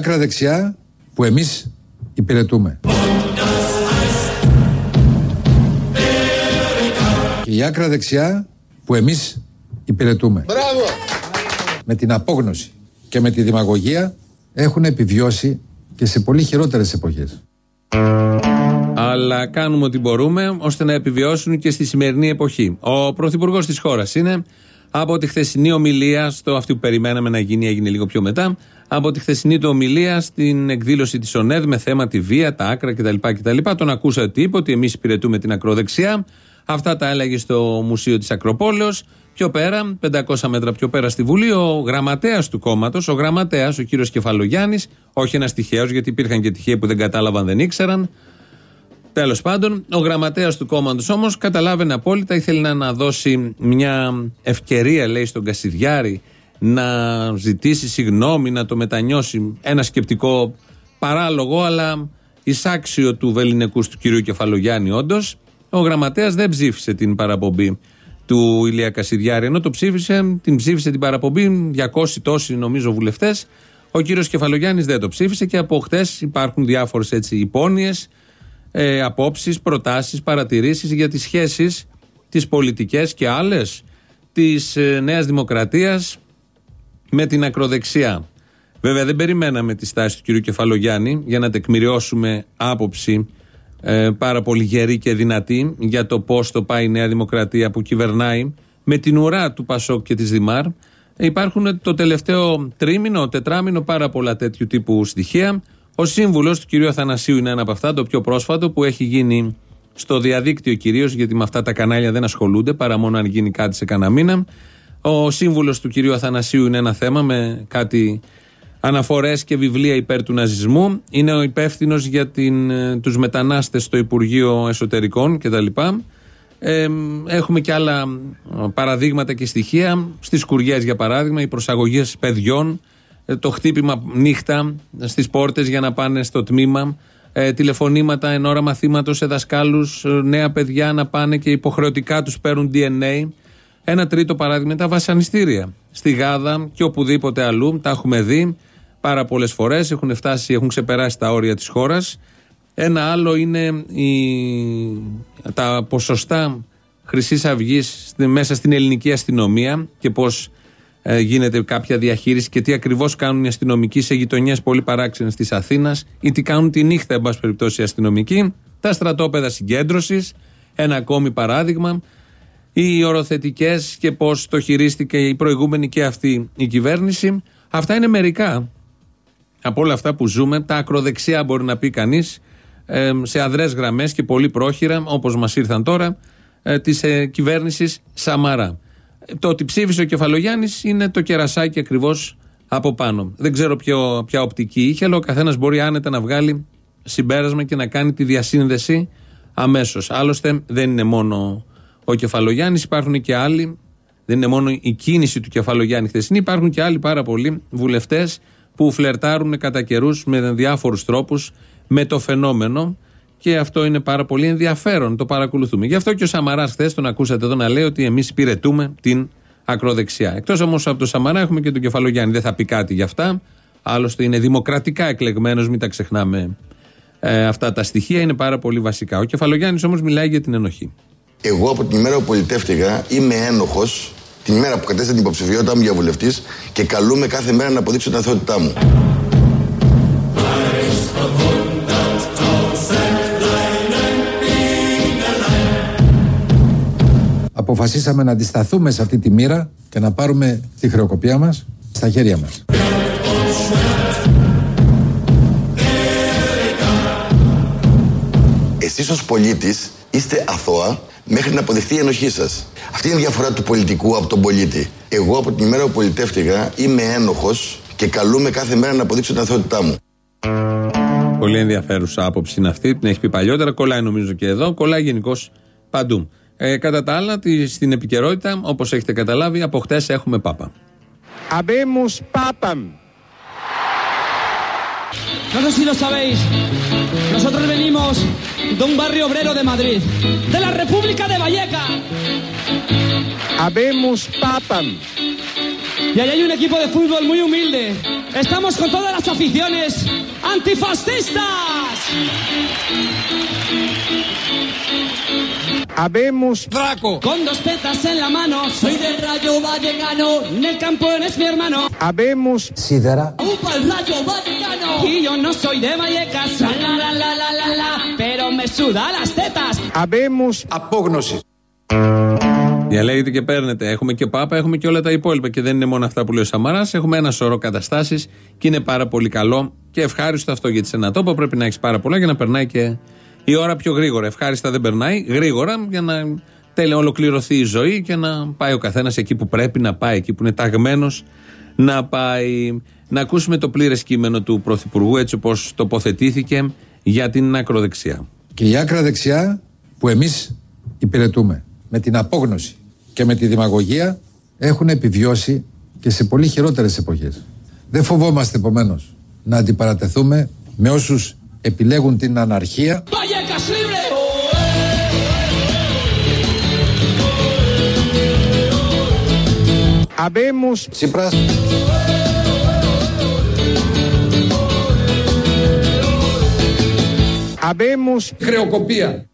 άκρα δεξιά που εμείς υπηρετούμε. Και η άκρα δεξιά που εμείς υπηρετούμε. Μπράβο! Με την απόγνωση και με τη δημαγωγία έχουν επιβιώσει και σε πολύ χειρότερες εποχές. Αλλά κάνουμε ό,τι μπορούμε ώστε να επιβιώσουν και στη σημερινή εποχή. Ο Πρωθυπουργός της χώρας είναι από τη χθεσινή ομιλία, στο αυτή που περιμέναμε να γίνει, έγινε λίγο πιο μετά, από τη χθεσινή του ομιλία στην εκδήλωση της ΟΝΕΔ με θέμα τη βία, τα άκρα κτλ. κτλ. Τον ακούσατε τι είπε, ότι εμείς υπηρετούμε την ακροδεξιά. Αυτά τα έλεγε στο Μουσείο της Ακροπόλεως. Πιο πέρα, 500 μέτρα πιο πέρα στη Βουλή, ο γραμματέας του κόμματος, ο γραμματέας, ο κύριος Κεφαλογιάννης, όχι ένας τυχαίος, γιατί υπήρχαν και τυχαίοι που δεν κατάλαβαν, δεν ήξεραν. Τέλος πάντων, ο γραμματέας του κόμματος όμως καταλάβαινε απόλυτα, ήθελε να δώσει μια ευκαιρία, λέει, στον Κασιδιάρη να ζητήσει συγγνώμη, να το μετανιώσει. Ένα σκεπτικό παράλογο, αλλά εισάξιο του βεληνικούς του κυρίου Κεφαλογιάννη, όντως. Ο γραμματέας δεν ψήφισε την παραπομπή του Ηλία Κασιδιάρη, ενώ το ψήφισε, την ψήφισε την παραπομπή 200 τόσοι νομίζω βουλευτές. Ο κύριος Κεφαλογιάννης δεν το ψήφισε και από χτες υπάρχουν διάφορες έτσι υπόνοιες ε, απόψεις, προτάσεις, παρατηρήσεις για τις σχέσεις τις πολιτικές και άλλες της ε, Νέας Δημοκρατίας με την ακροδεξιά. Βέβαια δεν περιμέναμε τη στάση του κ. Κεφαλογιάννη για να τεκμηριώσουμε άποψη ε, πάρα πολύ γερή και δυνατή για το πώς το πάει η Νέα Δημοκρατία που κυβερνάει με την ουρά του Πασόκ και της Δημάρ. Υπάρχουν το τελευταίο τρίμηνο, τετράμινο πάρα πολλά τέτοιου τύπου στοιχεία. Ο σύμβουλος του κυρίου Αθανασίου είναι ένα από αυτά, το πιο πρόσφατο που έχει γίνει στο διαδίκτυο κυρίως, γιατί με αυτά τα κανάλια δεν ασχολούνται παρά μόνο αν γίνει κάτι σε κανένα μήνα. Ο σύμβουλος του κυρίου Αθανασίου είναι ένα θέμα με κάτι αναφορές και βιβλία υπέρ του ναζισμού. Είναι ο υπεύθυνος για τους μετανάστες στο Υπουργείο Εσωτερικών κτλ. Ε, έχουμε και άλλα παραδείγματα και στοιχεία. Στις Κουριές, για παράδειγμα, οι προσαγωγές παιδιών ε, το χτύπημα νύχτα στις πόρτες για να πάνε στο τμήμα, ε, τηλεφωνήματα εν ώρα μαθήματος σε δασκάλους, ε, νέα παιδιά να πάνε και υποχρεωτικά τους παίρνουν DNA. Ένα τρίτο παράδειγμα είναι τα βασανιστήρια. Στη Γάδα και οπουδήποτε αλλού, τα έχουμε δει πάρα πολλές φορές, έχουν φτάσει, έχουν ξεπεράσει τα όρια της χώρας. Ένα άλλο είναι η, τα ποσοστά Χρυσής Αυγής μέσα στην ελληνική αστυνομία και πώς ε, γίνεται κάποια διαχείριση και τι ακριβώς κάνουν οι αστυνομικοί σε γειτονιές πολύ παράξενες της Αθήνας ή τι κάνουν τη νύχτα, εν πάση περιπτώσει, οι αστυνομικοί. Τα στρατόπεδα συγκέντρωσης, ένα ακόμη παράδειγμα. Οι οροθετικές και πώς το χειρίστηκε η προηγούμενη και αυτή η κυβέρνηση. Αυτά είναι μερικά από όλα αυτά που ζούμε. Τα ακροδεξιά μπορεί να πει κανείς ε, σε αδρές γραμμές και πολύ πρόχειρα, όπως μας ήρθαν τώρα, ε, της ε, κυβέρνησης Σαμαρά. Το ότι ψήφισε ο Κεφαλογιάννης είναι το κερασάκι ακριβώς από πάνω. Δεν ξέρω ποιο, ποια οπτική είχε, αλλά ο καθένας μπορεί άνετα να βγάλει συμπέρασμα και να κάνει τη διασύνδεση αμέσως. Άλλωστε, δεν είναι μόνο ο Κεφαλογιάννης, υπάρχουν και άλλοι. Δεν είναι μόνο η κίνηση του Κεφαλογιάννη χθεσινή, υπάρχουν και άλλοι πάρα πολλοί βουλευτές που φλερτάρουν κατά καιρούς με διάφορους τρόπους με το φαινόμενο και αυτό είναι πάρα πολύ ενδιαφέρον. Το παρακολουθούμε. Γι' αυτό και ο Σαμαράς χθες τον ακούσατε εδώ να λέει ότι εμείς υπηρετούμε την ακροδεξιά. Εκτός όμως από τον Σαμαρά έχουμε και τον Κεφαλογιάννη. Δεν θα πει κάτι γι' αυτά. Άλλωστε είναι δημοκρατικά εκλεγμένος, μην τα ξεχνάμε ε, αυτά τα στοιχεία. Είναι πάρα πολύ βασικά. Ο Κεφαλογιάννης όμως μιλάει για την ενοχή. Εγώ από την ημέρα που πολιτεύτηκα είμαι ένοχος την ημέρα που κατέστησα την υποψηφιότητά μου για βουλευτής και καλούμε κάθε μέρα να αποδείξω την αθωότητά μου. αποφασίσαμε να αντισταθούμε σε αυτή τη μοίρα και να πάρουμε τη χρεοκοπία μας στα χέρια μας. Εσείς ως πολίτης είστε αθώα μέχρι να αποδειχθεί η ενοχή σας. Αυτή είναι η διαφορά του πολιτικού από τον πολίτη. Εγώ από την ημέρα που πολιτεύτηκα είμαι ένοχος και καλούμε κάθε μέρα να αποδείξω την αθωότητά μου. Πολύ ενδιαφέρουσα άποψη είναι αυτή. Την έχεις πει παλιότερα. Κολλάει νομίζω και εδώ. Κολλάει γενικώς παντού. Ε, κατά τα άλλα, στην επικαιρότητα, όπως έχετε καταλάβει, από χτες έχουμε Πάπα. Habemos papam. No sé si lo sabéis. Nosotros venimos de un barrio obrero de Madrid, de la República de Valleca. Habemos papam. Y ahí hay un equipo de fútbol muy humilde. Estamos con todas las aficiones antifascistas. Habemos Draco. Con dos tetas en la mano, soy del Rayo Vallecano. En el campo eres mi hermano. habemos Σίδερα. ¡Upa el Rayo Vallecano! Y yo no soy de Vallecas, la la la la la la, pero me suda las tetas. habemos Απόγνωση. Διαλέγετε και παίρνετε. Έχουμε και Πάπα, έχουμε και όλα τα υπόλοιπα. Και δεν είναι μόνο αυτά που λέει ο Σαμαράς. Έχουμε ένα σωρό καταστάσεις και είναι πάρα πολύ καλό και ευχάριστο αυτό γιατί σε ένα τόπο πρέπει να έχεις πάρα πολλά για να περνάει και η ώρα πιο γρήγορα. Ευχάριστα δεν περνάει, γρήγορα για να τέλει ολοκληρωθεί η ζωή και να πάει ο καθένας εκεί που πρέπει να πάει, εκεί που είναι ταγμένος να πάει. Να ακούσουμε το πλήρες κείμενο του Πρωθυπουργού έτσι όπως τοποθετήθηκε για την ακροδεξιά. Και η άκρα δεξιά που εμείς υπηρετούμε με την απόγνωση και με τη δημαγωγία έχουν επιβιώσει και σε πολύ χειρότερες εποχές. Δεν φοβόμαστε επομένως να αντιπαρατεθούμε με όσους επιλέγουν την αναρχία ¡Vallecas habemos Τσίπρας habemos χρεοκοπία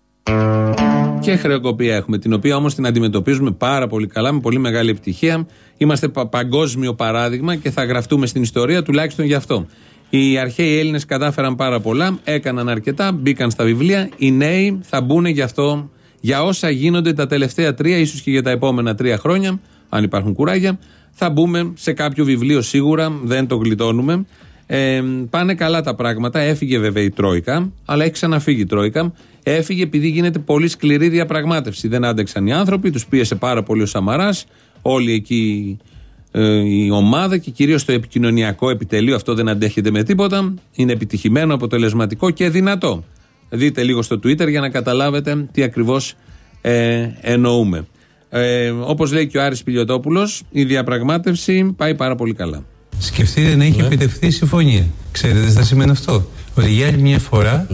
Και χρεοκοπία έχουμε, την οποία όμως την αντιμετωπίζουμε πάρα πολύ καλά, με πολύ μεγάλη επιτυχία. Είμαστε πα- παγκόσμιο παράδειγμα και θα γραφτούμε στην ιστορία τουλάχιστον γι' αυτό. Οι αρχαίοι Έλληνες κατάφεραν πάρα πολλά, έκαναν αρκετά, μπήκαν στα βιβλία. Οι νέοι θα μπουν γι' αυτό, για όσα γίνονται τα τελευταία τρία, ίσως και για τα επόμενα τρία χρόνια, αν υπάρχουν κουράγια. Θα μπούμε σε κάποιο βιβλίο σίγουρα, δεν το γλιτώνουμε. Ε, πάνε καλά τα πράγματα. Έφυγε βέβαια η Τρόικα, αλλά έχει ξαναφύγει η Τρόικα. Έφυγε επειδή γίνεται πολύ σκληρή διαπραγμάτευση. Δεν άντεξαν οι άνθρωποι, τους πίεσε πάρα πολύ ο Σαμαράς. Όλοι εκεί ε, η ομάδα και κυρίως το επικοινωνιακό επιτελείο. Αυτό δεν αντέχεται με τίποτα. Είναι επιτυχημένο, αποτελεσματικό και δυνατό. Δείτε λίγο στο Twitter για να καταλάβετε τι ακριβώς ε, εννοούμε. Ε, Όπως λέει και ο Άρης Πιλιοτόπουλος, η διαπραγμάτευση πάει πάρα πολύ καλά. Σκεφτείτε να έχει επιτευχθεί η συμφωνία. Ξέρετε τι θα σημαίνει αυτό. Ότι για άλλη μια φορά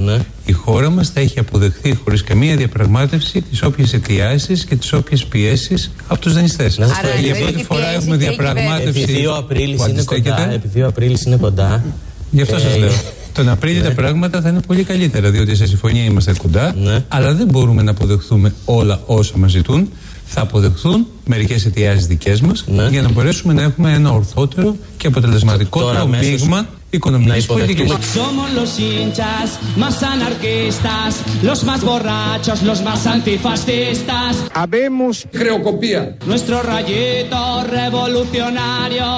η χώρα μας θα έχει αποδεχθεί χωρίς καμία διαπραγμάτευση τις όποιες αιτιάσεις και τις όποιες πιέσεις από τους δανειστές. Άρα, Για εννοείται πρώτη η φορά πίεση έχουμε και η διαπραγμάτευση. κυβέρνηση. Επειδή ο Απρίλης που είναι κοντά. αντιστέκεται. Επειδή ο Απρίλης είναι κοντά. Γι' αυτό σας ε, λέω. Τον Απρίλιο τα πράγματα θα είναι πολύ καλύτερα, διότι σε συμφωνία είμαστε κοντά, Ναι. αλλά δεν μπορούμε να αποδεχθούμε όλα όσα μας ζητούν. Θα αποδεχθούν μερικές αιτιάσεις δικές μας Ναι. για να μπορέσουμε να έχουμε ένα ορθότερο και αποτελεσματικότερο Τώρα αμέσως μείγμα να οικονομικής υποδεχτούμε. πολιτικής. Somos los hinchas más anarquistas, los más borrachos, los más antifascistas. habemos χρεοκοπία Nuestro rayito revolucionario,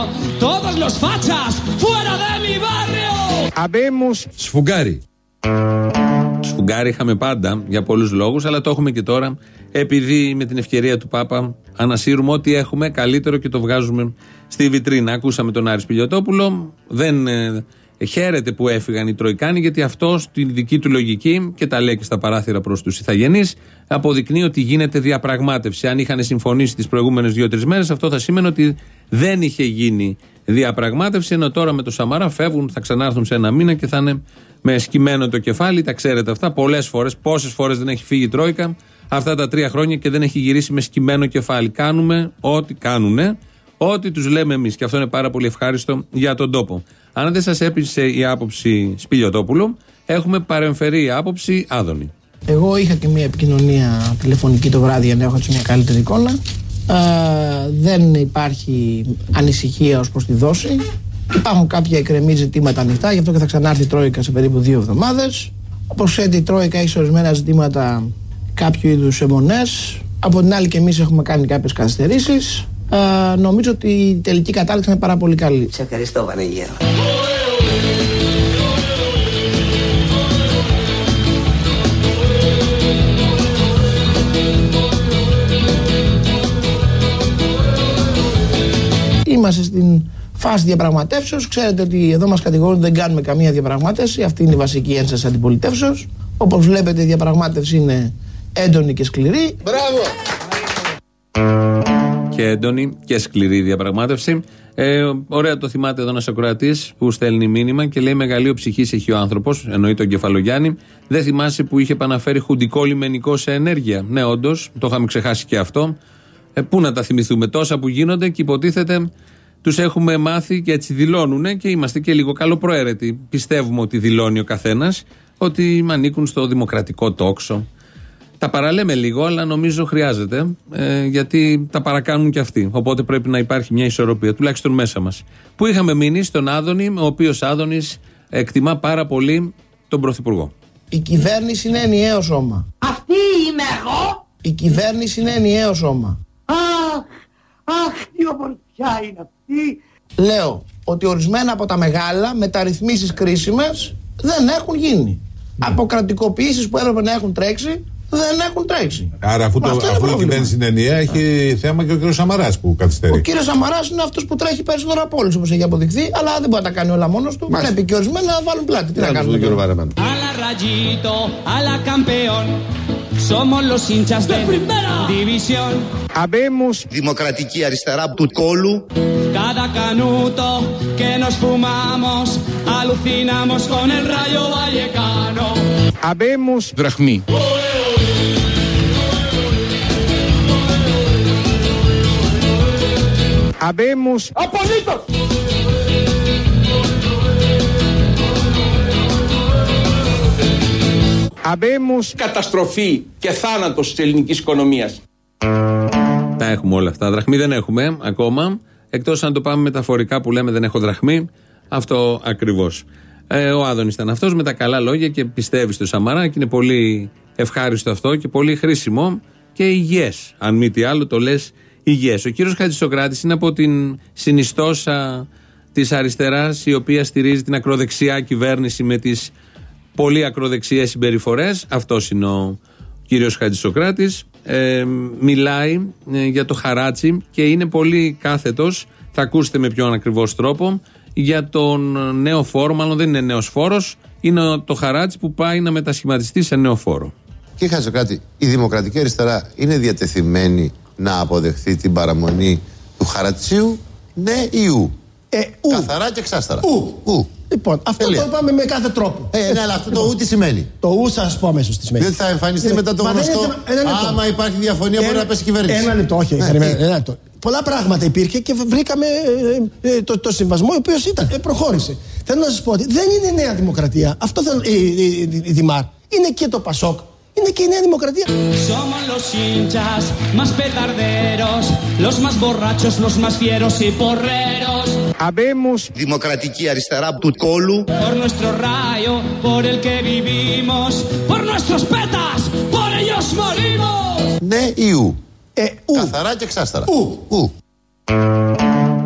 todos los fachas, fuera de mi barrio. habemos σφουγγάρι Σφουγγάρι είχαμε πάντα για πολλούς λόγους, αλλά το έχουμε και τώρα. Επειδή με την ευκαιρία του Πάπα ανασύρουμε ό,τι έχουμε καλύτερο και το βγάζουμε στη βιτρίνα. Ακούσαμε τον Άρης Πιλιοτόπουλο. Δεν ε, χαίρεται που έφυγαν οι Τροϊκάνοι, γιατί αυτό στην δική του λογική και τα λέει και στα παράθυρα προς τους Ιθαγενείς, αποδεικνύει ότι γίνεται διαπραγμάτευση. Αν είχαν συμφωνήσει τις προηγούμενες δύο-τρεις μέρες, αυτό θα σήμαινε ότι δεν είχε γίνει διαπραγμάτευση. Ενώ τώρα με το Σαμαρά φεύγουν, θα ξανάρθουν σε ένα μήνα και θα είναι με σκυμμένο το κεφάλι. Τα ξέρετε αυτά πολλές φορές. Πόσες φορές δεν έχει φύγει η Τρόικα αυτά τα τρία χρόνια και δεν έχει γυρίσει με σκυμμένο κεφάλι. Κάνουμε ό,τι κάνουνε, ό,τι τους λέμε εμείς. Και αυτό είναι πάρα πολύ ευχάριστο για τον τόπο. Αν δεν σας έπεισε η άποψη Σπιλιοτόπουλου, έχουμε παρεμφερή άποψη Άδωνη. Εγώ είχα και μια επικοινωνία τηλεφωνική το βράδυ για να έχω έτσι μια καλύτερη εικόνα. Ε, δεν υπάρχει ανησυχία ως προς τη δόση. Υπάρχουν κάποια εκκρεμή ζητήματα ανοιχτά, γι' αυτό και θα ξανάρθει η Τρόικα σε περίπου δύο εβδομάδες. Όπως ξέρετε η Τρόικα έχει σε ορισμένα ζητήματα κάποιο είδους αιμονές. Από την άλλη και εμείς έχουμε κάνει κάποιες καθυστερήσεις. Ε, νομίζω ότι η τελική κατάληξη είναι πάρα πολύ καλή. Σε ευχαριστώ Βανεγέρο. Είμαστε στην φάση διαπραγματεύσεως. Ξέρετε ότι εδώ μας κατηγορούν ότι δεν κάνουμε καμία διαπραγμάτευση. Αυτή είναι η βασική ένσταση αντιπολιτεύσεως. Όπως βλέπετε, η διαπραγμάτευση είναι έντονη και σκληρή. και έντονη και σκληρή διαπραγμάτευση. Ε, ωραία το θυμάται εδώ ένας ακροατής που στέλνει μήνυμα και λέει: Μεγαλείο ψυχή έχει ο άνθρωπος, εννοεί τον Κεφαλογιάννη. Δεν θυμάσαι που είχε επαναφέρει χουντικό λιμενικό σε ενέργεια. Ναι, όντως, το είχαμε ξεχάσει και αυτό. Ε, πού να τα θυμηθούμε, τόσα που γίνονται και υποτίθεται τους έχουμε μάθει και έτσι δηλώνουν και είμαστε και λίγο καλοπροαίρετοι. Πιστεύουμε ότι δηλώνει ο καθένας ότι ανήκουν στο δημοκρατικό τόξο. Τα παραλέμε λίγο, αλλά νομίζω χρειάζεται, ε, γιατί τα παρακάνουν και αυτοί. Οπότε πρέπει να υπάρχει μια ισορροπία, τουλάχιστον μέσα μας. Που είχαμε μείνει; Στον Άδωνη, ο οποίος Άδωνης εκτιμά πάρα πολύ τον Πρωθυπουργό. Η κυβέρνηση είναι ενιαίο σώμα. Αυτή είμαι εγώ. Η κυβέρνηση είναι ενιαίο σώμα. Αχ, αχ, τι ομορφιά είναι αυτή. Λέω ότι ορισμένα από τα μεγάλα μεταρρυθμίσεις κρίσιμες δεν έχουν γίνει. Αποκρατικοποιήσεις που έπρεπε να έχουν τρέξει δεν έχουν τρέξει. Άρα, αφού, το, Αυτό είναι αφού η πρόβλημα. κυβέρνηση είναι ενιαία, έχει θέμα και ο κ. Σαμαράς που καθυστερεί. Ο κύριος Σαμαράς είναι αυτός που τρέχει περισσότερο από όλους όπως έχει αποδειχθεί, αλλά δεν μπορεί να τα κάνει όλα μόνος του. Πρέπει και ορισμένοι να βάλουν πλάτη. Τι να κάνουμε. τώρα; A la Rayito, a la Campeón, somos los hinchas de primera división. Habemos Δημοκρατική αριστερά του κόλου. Cada canuto que nos fumamos, alucinamos con el rayo vallecano. Habemos Δραχμή. Habemos Απολύτως. Habemos Καταστροφή και θάνατος της ελληνικής οικονομίας. Τα έχουμε όλα αυτά. Δραχμή δεν έχουμε ακόμα. Εκτός αν το πάμε μεταφορικά που λέμε δεν έχω δραχμή. Αυτό ακριβώς. Ε, ο Άδωνης ήταν αυτός με τα καλά λόγια και πιστεύει στο Σαμαρά και είναι πολύ ευχάριστο αυτό και πολύ χρήσιμο και υγιές. Αν μη τι άλλο, το λες υγιές. Ο κύριος Χατζησοκράτης είναι από την συνιστόσα της αριστεράς η οποία στηρίζει την ακροδεξιά κυβέρνηση με τις πολύ ακροδεξιές συμπεριφορές. Αυτός είναι ο κύριος Χατζησοκράτης. Ε, μιλάει ε, για το χαράτσι και είναι πολύ κάθετος. Θα ακούσετε με ποιον ακριβώς τρόπο. Για τον νέο φόρο, μάλλον δεν είναι νέος φόρος, είναι το χαράτσι που πάει να μετασχηματιστεί σε νέο φόρο. Κύριε Χατζοκράτη, η Δημοκρατική Αριστερά είναι διατεθειμένη να αποδεχθεί την παραμονή του χαρατσίου, ναι ή ου; Ε, ου. Καθαρά και εξάστερα. Ου. ου. Λοιπόν, αυτό Τέλεια. το είπαμε με κάθε τρόπο. Ε, ναι, αλλά αυτό το ου τι σημαίνει. Το ου θα σας πω αμέσως τι σημαίνει. Διότι θα εμφανιστεί Ναι, μετά το μα δεν γνωστό. είναι θέμα- ένα λεπτό. Άμα υπάρχει διαφωνία, μπορεί Ένα- να πέσει η κυβέρνηση. Ένα λεπτό, όχι. Ναι, περιμένε, τι; ένα λεπτό. Πολλά πράγματα υπήρχε και βρήκαμε ε, ε, το, το συμβασμό ο οποίος ήταν. Ε, προχώρησε. Θέλω να σας πω ότι δεν είναι νέα δημοκρατία. Αυτό θέλω. Η, η, η, η Δημάρ. Είναι και το Πασόκ. Είναι και η νέα δημοκρατία. Somos los hinchas más petarderos, los más borrachos, los más fieros y porreros. Habemos Δημοκρατική αριστερά του κόλου. Por nuestro rayo, por el que vivimos, por nuestros petas, por ellos morimos. Ναι ή ου. Ε, ου. Καθαρά και εξάστερα. Ου. ου.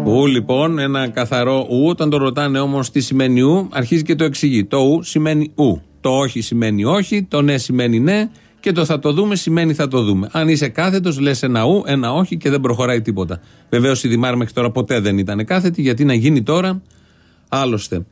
Ου λοιπόν, ένα καθαρό ου. Όταν το ρωτάνε όμως τι σημαίνει ου, αρχίζει και το εξηγεί. Το ου σημαίνει ου. Το όχι σημαίνει όχι. Το ναι σημαίνει ναι. Και το θα το δούμε σημαίνει θα το δούμε. Αν είσαι κάθετος, λες ένα ου, ένα όχι και δεν προχωράει τίποτα. Βεβαίως η Δημάρ μέχρι τώρα ποτέ δεν ήταν κάθετη, γιατί να γίνει τώρα άλλωστε.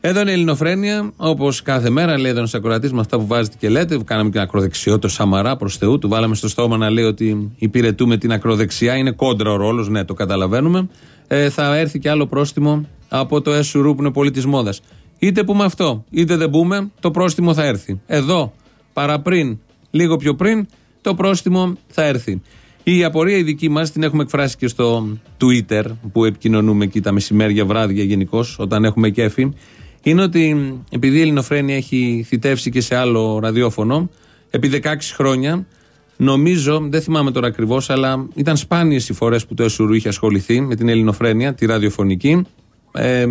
Εδώ είναι η Ελληνοφρένεια, όπως κάθε μέρα λέει εδώ ένας ακροατής με αυτά που βάζετε και λέτε. Κάναμε και ακροδεξιό το Σαμαρά προς Θεού. Του βάλαμε στο στόμα να λέει ότι υπηρετούμε την ακροδεξιά. Είναι κόντρα ο ρόλος, ναι, το καταλαβαίνουμε. Ε, θα έρθει και άλλο πρόστιμο από το ΕΣΟΥΡΟΥ που είναι πολύ τη μόδα. Είτε πούμε αυτό, είτε δεν πούμε, το πρόστιμο θα έρθει. Εδώ, παραπριν, λίγο πιο πριν, το πρόστιμο θα έρθει. Η απορία η δική μας την έχουμε εκφράσει και στο Twitter που επικοινωνούμε εκεί τα μεσημέρια, βράδια γενικώ, όταν έχουμε κέφι. Είναι ότι επειδή η Ελληνοφρένεια έχει θητεύσει και σε άλλο ραδιόφωνο επί 16 χρόνια, νομίζω, δεν θυμάμαι τώρα ακριβώς, αλλά ήταν σπάνιες οι φορές που το ΕΣΟΥΡΟΥ είχε ασχοληθεί με την Ελληνοφρένεια, τη ραδιοφωνική. Ε,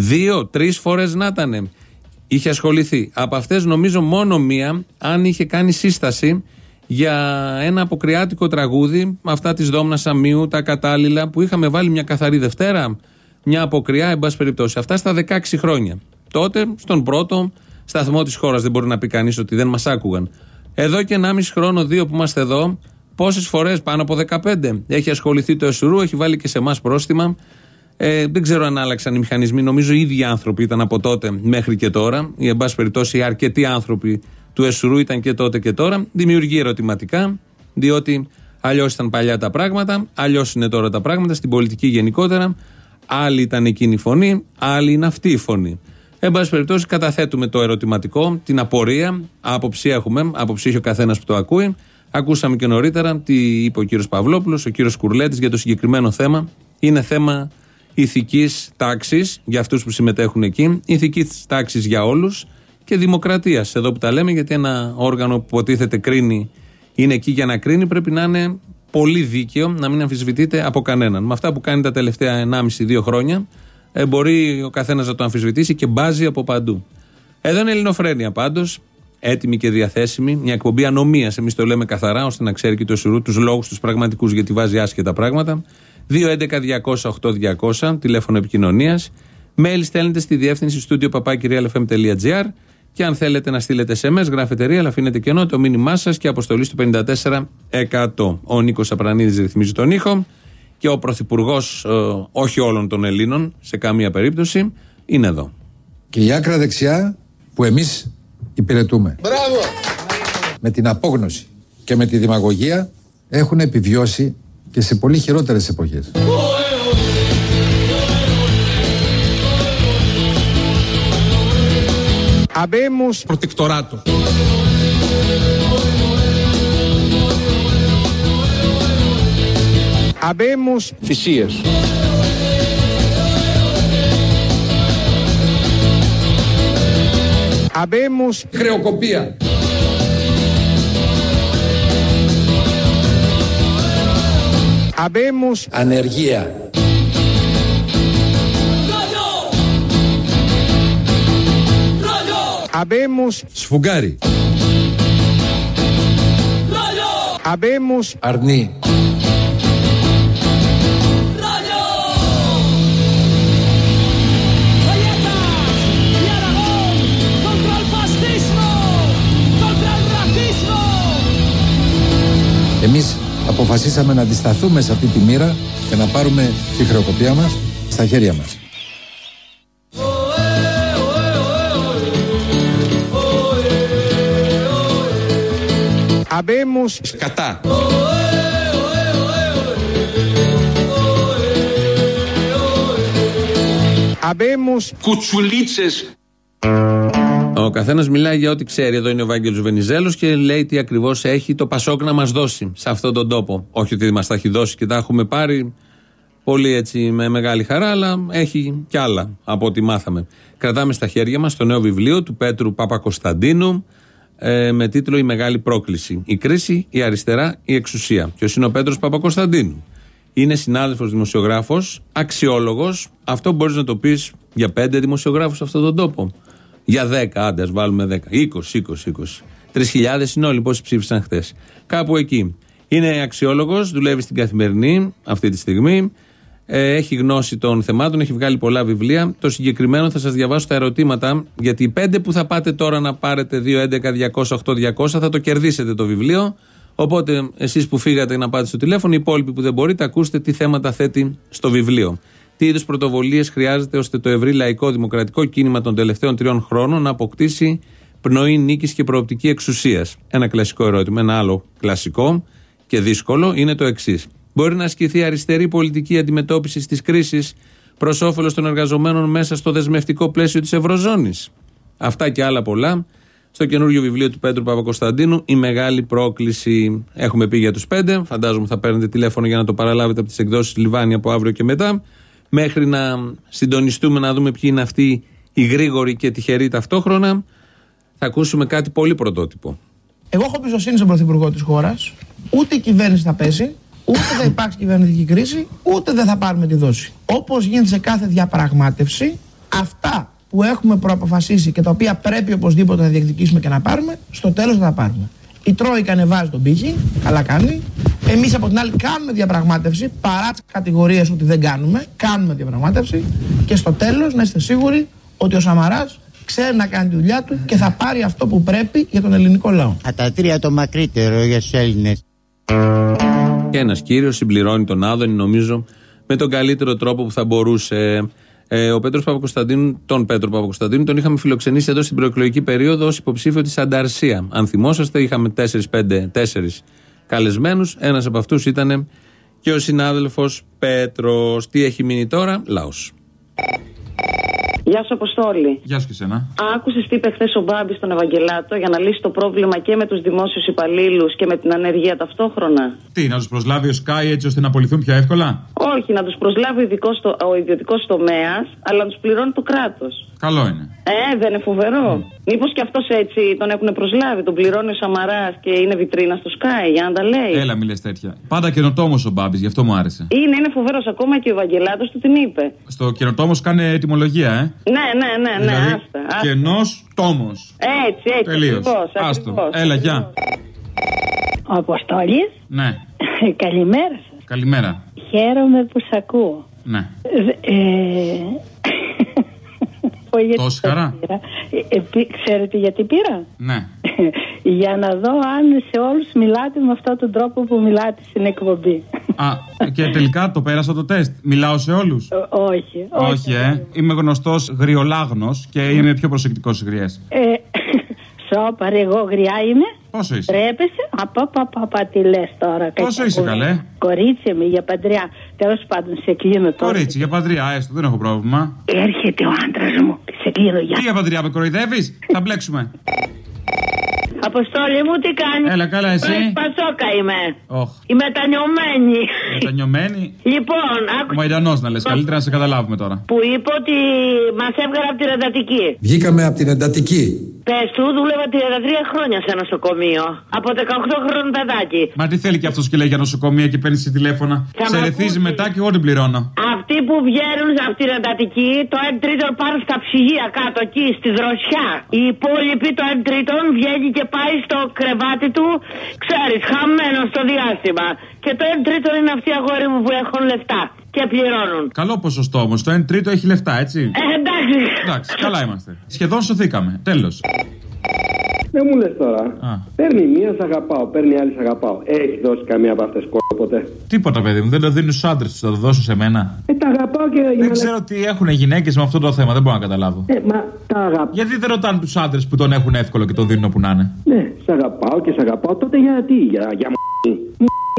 Δύο-τρει φορές να ήταν. Είχε ασχοληθεί. Από αυτές νομίζω μόνο μία, αν είχε κάνει σύσταση για ένα αποκριάτικο τραγούδι, με αυτά της Δόμνα Σαμίου, τα κατάλληλα, που είχαμε βάλει μια καθαρή Δευτέρα, μια αποκριά, εν πάση περιπτώσει. Αυτά στα 16 χρόνια. Τότε, στον πρώτο σταθμό της χώρας, δεν μπορεί να πει κανείς ότι δεν μας άκουγαν. Εδώ και 1,5 χρόνο, δύο που είμαστε εδώ, πόσες φορές, πάνω από 15, έχει ασχοληθεί το ΕΣΟΥΡΟΥ, έχει βάλει και σε εμάς πρόστιμα. Ε, δεν ξέρω αν άλλαξαν οι μηχανισμοί. Νομίζω οι ίδιοι άνθρωποι ήταν από τότε μέχρι και τώρα. Ή, εν πάση περιπτώσει, οι αρκετοί άνθρωποι του ΕΣΟΥΡΟΥ ήταν και τότε και τώρα. Δημιουργεί ερωτηματικά, διότι Αλλιώς ήταν παλιά τα πράγματα, αλλιώς είναι τώρα τα πράγματα, στην πολιτική γενικότερα. Άλλη ήταν εκείνη η φωνή, άλλη είναι αυτή η φωνή. Εν πάση περιπτώσει, καταθέτουμε το ερωτηματικό, την απορία. Άποψη έχουμε, άποψη έχει ο καθένας που το ακούει. Ακούσαμε και νωρίτερα τι είπε ο κύριος Παυλόπουλος, ο κύριος Κουρλέτης για το συγκεκριμένο θέμα. Είναι θέμα ηθικής τάξης για αυτούς που συμμετέχουν εκεί, ηθικής τάξης για όλους και δημοκρατίας. Εδώ που τα λέμε, γιατί ένα όργανο που υποτίθεται κρίνει είναι εκεί για να κρίνει, πρέπει να είναι πολύ δίκαιο, να μην αμφισβητείται από κανέναν. Με αυτά που κάνει τα τελευταία 1,5-2 χρόνια, ε, μπορεί ο καθένας να το αμφισβητήσει και μπάζει από παντού. Εδώ είναι Ελληνοφρένια πάντως, έτοιμη και διαθέσιμη, μια εκπομπή ανομίας. Εμείς το λέμε καθαρά, ώστε να ξέρει και το Σουρού τους λόγους τους πραγματικούς, γιατί βάζει άσχετα πράγματα. 2.11.200.8.200, τηλέφωνο επικοινωνίας. Mail στέλνετε στη διεύθυνση στούντιο papakirialfm.gr και αν θέλετε να στείλετε SMS, γράφετε ρία, αλλά αφήνετε κενό το μήνυμά σας και αποστολή στο 54%. Ο Νίκος Απρανίδης ρυθμίζει τον ήχο και ο Πρωθυπουργός, ε, όχι όλων των Ελλήνων, σε καμία περίπτωση, είναι εδώ. Και η άκρα δεξιά που εμείς υπηρετούμε. Μπράβο! Με την απόγνωση και με τη δημαγωγία έχουν επιβιώσει και σε πολύ χειρότερες εποχές. Habemos Προτεκτοράτο. Habemos Θυσίες. Habemos Χρεοκοπία. Habemos Ανεργία. Habemos Σφουγγάρι. Habemos Αρνί. y Aragón contra el fascismo, contra el racismo. Εμείς αποφασίσαμε να αντισταθούμε σε αυτή τη μοίρα και να πάρουμε τη χρεοκοπία μας στα χέρια μας. Habemos Κατά. Habemos Κουτσουλίτσες. Ο καθένας μιλάει για ό,τι ξέρει. Εδώ είναι ο Βάγγελος Βενιζέλος και λέει τι ακριβώς έχει το Πασόκ να μας δώσει σε αυτόν τον τόπο. Όχι ότι μας τα έχει δώσει και τα έχουμε πάρει πολύ έτσι με μεγάλη χαρά, αλλά έχει κι άλλα από ό,τι μάθαμε. Κρατάμε στα χέρια μας το νέο βιβλίο του Πέτρου Παπακοσταντίνου ε, με τίτλο Η Μεγάλη Πρόκληση. Η κρίση, η αριστερά, η εξουσία. Ποιο είναι ο Πέτρος Παπακοσταντίνου. Είναι συνάδελφος δημοσιογράφος, αξιόλογος. Αυτό μπορείς να το πεις για πέντε δημοσιογράφους σε αυτόν τον τόπο. Για δέκα, άντε, ας βάλουμε δέκα. 20, 20, 20. Τρεις χιλιάδες είναι όλοι πόσοι ψήφισαν χθες. Κάπου εκεί. Είναι αξιόλογος, δουλεύει στην καθημερινή αυτή τη στιγμή. Ε, έχει γνώση των θεμάτων, έχει βγάλει πολλά βιβλία. Το συγκεκριμένο θα σας διαβάσω τα ερωτήματα, γιατί οι πέντε που θα πάτε τώρα να πάρετε 2.11.200.8.200 θα το κερδίσετε το βιβλίο. Οπότε, εσείς που φύγατε να πάτε στο τηλέφωνο, οι υπόλοιποι που δεν μπορείτε, ακούστε τι θέματα θέτει στο βιβλίο. Τι είδους πρωτοβολίε χρειάζεται ώστε το ευρύ λαϊκό δημοκρατικό κίνημα των τελευταίων τριών χρόνων να αποκτήσει πνοή νίκης και προοπτική εξουσίας; Ένα κλασικό ερώτημα. Ένα άλλο κλασικό και δύσκολο είναι το εξής. Μπορεί να ασκηθεί αριστερή πολιτική αντιμετώπιση τη κρίση προς όφελος των εργαζομένων μέσα στο δεσμευτικό πλαίσιο της Ευρωζώνης; Αυτά και άλλα πολλά στο καινούριο βιβλίο του Πέτρου Παπακοσταντίνου, Η Μεγάλη Πρόκληση. Έχουμε πει για τους πέντε. Φαντάζομαι θα παίρνετε τηλέφωνο για να το παραλάβετε από τις εκδόσεις Λιβάνια από αύριο και μετά. Μέχρι να συντονιστούμε να δούμε ποιοι είναι αυτοί οι γρήγοροι και τυχεροί ταυτόχρονα, θα ακούσουμε κάτι πολύ πρωτότυπο. Εγώ έχω εμπιστοσύνη στον Πρωθυπουργό της χώρας. Ούτε η κυβέρνηση θα πέσει, ούτε θα υπάρξει κυβερνητική κρίση, ούτε δεν θα πάρουμε τη δόση. Όπως γίνεται σε κάθε διαπραγμάτευση, αυτά που έχουμε προαποφασίσει και τα οποία πρέπει οπωσδήποτε να διεκδικήσουμε και να πάρουμε, στο τέλος θα τα πάρουμε. Η Τρόικα ανεβάζει τον πύχη, καλά κάνει. Εμείς από την άλλη κάνουμε διαπραγμάτευση παρά τις κατηγορίες ότι δεν κάνουμε. Κάνουμε διαπραγμάτευση και στο τέλος να είστε σίγουροι ότι ο Σαμαράς ξέρει να κάνει τη δουλειά του και θα πάρει αυτό που πρέπει για τον ελληνικό λαό. Κατά τρία το μακρύτερο για τους Έλληνες. Και ένας κύριος συμπληρώνει τον Άδωνη, νομίζω, με τον καλύτερο τρόπο που θα μπορούσε. Ε, ο Πέτρος Παπακοσταντίνου, τον Πέτρο Παπακοσταντίνου, τον είχαμε φιλοξενήσει εδώ στην προεκλογική περίοδο ως υποψήφιο της Ανταρσία. Αν θυμόσαστε, είχαμε 4-5, 4 καλεσμένους. Ένας από αυτούς ήταν και ο συνάδελφος Πέτρος. Τι έχει μείνει τώρα, λαός. Γεια σου, Αποστόλη. Γεια σου και σένα. Άκουσες τι είπε χθες ο Μπάμπης στον Ευαγγελάτο για να λύσει το πρόβλημα και με τους δημόσιους υπαλλήλους και με την ανεργία ταυτόχρονα; Τι, να τους προσλάβει ο Sky έτσι ώστε να απολυθούν πιο εύκολα; Όχι, να τους προσλάβει ο, ειδικός στο- ο ιδιωτικός τομέας, αλλά να τους πληρώνει το κράτος. Καλό είναι. Ε, δεν είναι φοβερό. Μήπως και αυτός έτσι τον έχουν προσλάβει, τον πληρώνει ο Σαμαράς και είναι βιτρίνα στο Sky για να τα λέει. Έλα, μη λες τέτοια. Πάντα καινοτόμος ο Μπάμπης, γι' αυτό μου άρεσε. Είναι, είναι φοβερός. Ακόμα και ο Ευαγγελάτος του την είπε. Στο καινοτόμος κάνει ετοιμολογία, ε. Ναι, ναι, ναι, ναι, δηλαδή, άστα. άστα. κενός τόμος. Έτσι, έτσι. Τελείως. ακριβώς, Άστο. ακριβώς. Έλα, γεια. Ο Αποστόλης, Ναι, καλημέρα σας. καλημέρα. Χαίρομαι που σ' ακούω. Ναι. Ε, ε, πω γιατί Τόση το χαρά. πήρα. Ε, ε, πή- ξέρετε γιατί πήρα; Ναι. Για να δω αν σε όλους μιλάτε με αυτόν τον τρόπο που μιλάτε στην εκπομπή. Α, και τελικά το πέρασα το τεστ. Μιλάω σε όλους; Ε, όχι. Όχι, ε. Είμαι γνωστός γριολάγνος και είμαι πιο προσεκτικός στις γριές. Ε, Σόπαρε, εγώ γριά είμαι. Πόσο είσαι; Τρέπεσαι; Απα, πα, πα, πα, τι λες τώρα. Πόσο κακιά είσαι, κουβέντα. καλέ; Κορίτσι με για παντριά. Τέλος πάντων, σε κλείνω τώρα. Κορίτσι, για παντριά, έστω, δεν έχω πρόβλημα. Έρχεται ο άντρας μου. Σε κλείνω για. Τι για παντριά, με κοροϊδεύεις, θα μπλέξουμε. Αποστόλη μου, τι κάνεις; Έλα, καλά, εσύ; Ρε, Πασόκα είμαι. Όχ, Η μετανιωμένη. μετανιωμένη; Λοιπόν, άκου Ο Μαϊντανός να λες, καλύτερα να σε καταλάβουμε τώρα. που είπε ότι μας έβγαλε από την εντατική. Βγήκαμε από την εντατική. Πες του, δούλευα 33 χρόνια σε ένα νοσοκομείο. Από 18 χρόνων παιδάκι. Μα τι θέλει και αυτός και λέει για νοσοκομεία και παίρνει σε τηλέφωνα. Θα Σε μ' ρεθίζει μετά και εγώ την πληρώνω. Αυτοί που βγαίνουν από την εντατική, το 1 τρίτο πάρουν στα ψυγεία κάτω εκεί, στη δροσιά. Οι υπόλοιποι, το 1 τρίτο βγαίνει και πάει στο κρεβάτι του, ξέρεις, χαμένο στο διάστημα. Και το 1 τρίτο είναι αυτοί οι αγόροι μου που έχουν λεφτά και πληρώνουν. Καλό ποσοστό όμως. Το 1 τρίτο έχει λεφτά, έτσι; Ε, εντάξει. Εντάξει, καλά είμαστε. Σχεδόν σωθήκαμε. Τέλος. Δεν μου λες τώρα. Παίρνει μία, σ' αγαπάω. Παίρνει άλλη, σ' αγαπάω. Έχει δώσει καμία από αυτές κόρε ποτέ; Τίποτα, παιδί μου, δεν το δίνουν στους άντρες τους, θα το δώσουν σε μένα. Ε, τα αγαπάω και. Δεν ξέρω τι έχουν γυναίκες με αυτό το θέμα, δεν μπορώ να καταλάβω. Ε, μα τα αγαπάω. Γιατί δεν ρωτάνε τους άντρες που τον έχουν εύκολο και τον δίνουν όπου να είναι; Ναι, σ' αγαπάω και σ' αγαπάω. Τότε γιατί, για, για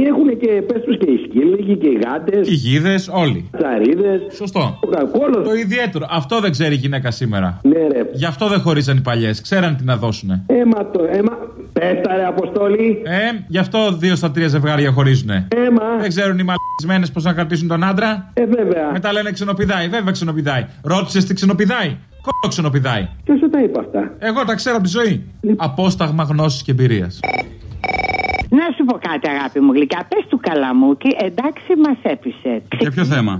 Έχουν και πες τους και οι σκύλοι και οι γάτε. Οι γίδες, όλοι. Τσαρίδες. Σωστό. Κόλο. Το ιδιαίτερο. Αυτό δεν ξέρει η γυναίκα σήμερα. Ναι, ρε. Γι' αυτό δεν χωρίζαν οι παλιές. Ξέραν τι να δώσουνε. Έμα το, έμα. Πέστα ρε Αποστόλη. Ε, γι' αυτό δύο στα τρία ζευγάρια χωρίζουνε. Έμα. Δεν ξέρουν οι μαλισμένε πώς να κρατήσουν τον άντρα. Ε, βέβαια. Μετά λένε ξενοπηδάει. Βέβαια ξενοπηδάει. Ρώτησες τι ξενοπηδάει. Κόλλο ξενοπηδάει. Ποιο σου τα είπα αυτά. Εγώ τα ξέρω από τη ζωή. Απόσταγμα γνώσης και εμπειρίας. Να σου πω κάτι, αγάπη μου γλυκά. Πες του καλά μου και εντάξει, μας έπεισε. Για ποιο θέμα;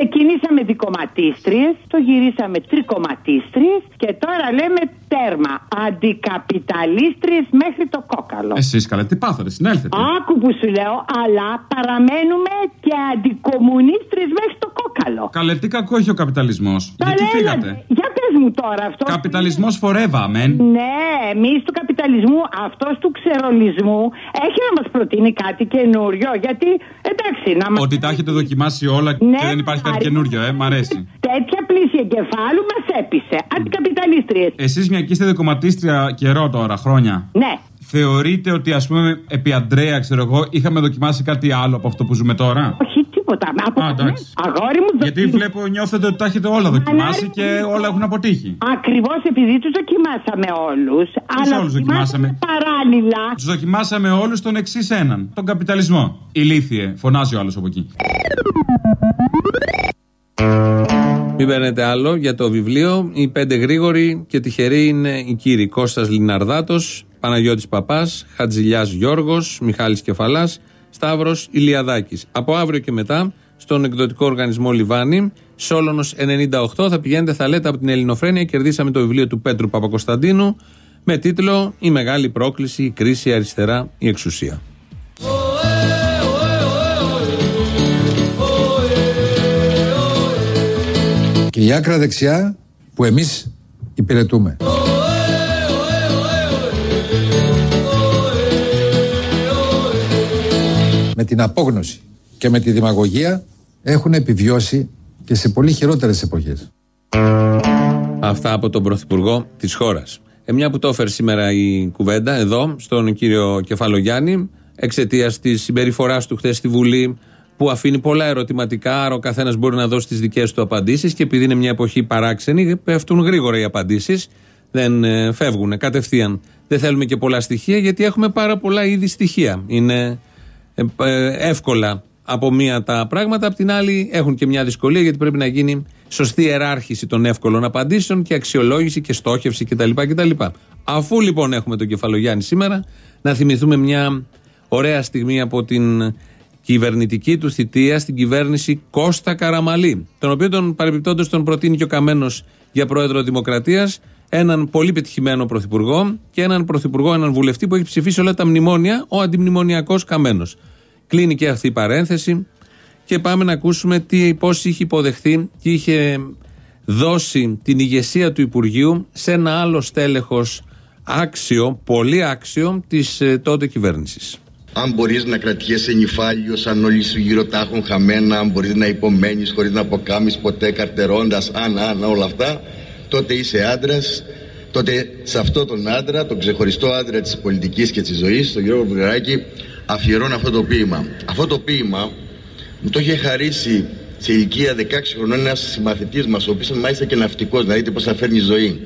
Ε, Ξεκινήσαμε δικοματίστριες, το γυρίσαμε τρικοματίστριες και τώρα λέμε τέρμα. Αντικαπιταλίστριες μέχρι το κόκαλο. Εσείς καλά, τι πάθατε, συνέλθετε. Άκου που σου λέω, αλλά παραμένουμε και αντικομουνίστριες μέχρι το κόκαλο. Καλέ, τι κακό έχει ο καπιταλισμός. Γιατί Καλά, φύγατε; Για πες μου τώρα αυτός. Καπιταλισμός forever, amen. Ναι, εμείς του καπιταλισμού, αυτός του ξερολισμού, έχει να μας προτείνει κάτι καινούριο. Γιατί, εντάξει, να μα. Ότι τα έχετε δοκιμάσει όλα Ναι, και δεν υπάρχει κάτι αρέσει. καινούριο, ε, μ' αρέσει. Τέτοια πλήση εγκεφάλου μας έπεισε. Αντικαπιταλίστριες. Εσείς μια και είστε δικοματίστρια καιρό τώρα, χρόνια. Ναι. Θεωρείτε ότι ας πούμε επί Αντρέα, ξέρω εγώ, είχαμε δοκιμάσει κάτι άλλο από αυτό που ζούμε τώρα; Όχι τίποτα. Από Α, εντάξει. Αγόρι μου, Γιατί βλέπω, νιώθετε ότι τα έχετε όλα δοκιμάσει και όλα έχουν αποτύχει. Ακριβώς επειδή τους δοκιμάσαμε όλους. Αλλά όλους δοκιμάσαμε; παράλληλα. Τους δοκιμάσαμε όλους τον εξής έναν. Τον καπιταλισμό. Ηλίθιε, φωνάζει ο άλλος από εκεί. Μην παίρνετε άλλο για το βιβλίο. Οι πέντε γρήγοροι και τυχεροί είναι οι κύριοι Κώστας Λιναρδάτος, Παναγιώτης Παπάς, Χατζηλιάς Γιώργος, Μιχάλης Κεφαλάς, Σταύρος Ηλιαδάκης. Από αύριο και μετά στον εκδοτικό οργανισμό Λιβάνι, Σόλωνος 98 θα πηγαίνετε, θα λέτε από την Ελληνοφρένεια. Κερδίσαμε το βιβλίο του Πέτρου Παπακοσταντίνου με τίτλο «Η μεγάλη πρόκληση, η κρίση, η αριστερά, η εξουσία». Και η άκρα δεξιά που εμείς υπηρετούμε. Με την απόγνωση και με τη δημαγωγία έχουν επιβιώσει και σε πολύ χειρότερες εποχές. Αυτά από τον Πρωθυπουργό της χώρας. Ε, μια που το έφερε σήμερα η κουβέντα εδώ, στον κύριο Κεφαλογιάννη, εξαιτίας της συμπεριφοράς του χθες στη Βουλή, που αφήνει πολλά ερωτηματικά. Άρα ο καθένας μπορεί να δώσει τις δικές του απαντήσεις και επειδή είναι μια εποχή παράξενη, πέφτουν γρήγορα οι απαντήσεις. Δεν ε, φεύγουν κατευθείαν. Δεν θέλουμε και πολλά στοιχεία γιατί έχουμε πάρα πολλά είδη στοιχεία. Είναι ε, ε, εύκολα από μία τα πράγματα, απ' την άλλη έχουν και μια δυσκολία γιατί πρέπει να γίνει σωστή ιεράρχηση των εύκολων απαντήσεων και αξιολόγηση και στόχευση κτλ. κτλ. Αφού λοιπόν έχουμε τον Κεφαλογιάννη σήμερα, να θυμηθούμε μια ωραία στιγμή από την κυβερνητική του θητεία στην κυβέρνηση Κώστα Καραμαλή, τον οποίο τον παρεμπιπτόντως τον προτείνει και ο Καμένος για πρόεδρο Δημοκρατίας, έναν πολύ πετυχημένο πρωθυπουργό και έναν πρωθυπουργό, έναν βουλευτή που έχει ψηφίσει όλα τα μνημόνια, ο αντιμνημονιακός Καμένος. Κλείνει και αυτή η παρένθεση και πάμε να ακούσουμε τι, πώς είχε υποδεχθεί και είχε δώσει την ηγεσία του Υπουργείου σε ένα άλλο στέλεχος άξιο, πολύ άξιο της ε, τότε κυβέρνησης. Αν μπορείς να κρατιέσαι νυφάλιος, αν όλοι σου γύρω τα έχουν χαμένα, αν μπορείς να υπομένεις χωρίς να αποκάμεις ποτέ καρτερώντας, αν, αν, όλα αυτά, τότε είσαι άντρας, τότε σε αυτό τον άντρα, τον ξεχωριστό άντρα της πολιτικής και της ζωής, τον Γιώργο Βουλγαράκη, αφιερώνω αυτό το ποίημα. Αυτό το ποίημα μου το είχε χαρίσει σε ηλικία 16 χρονών ένας συμμαθητής μας, ο οποίος μάλιστα και ναυτικός, να δείτε πώ θα φέρνει ζωή.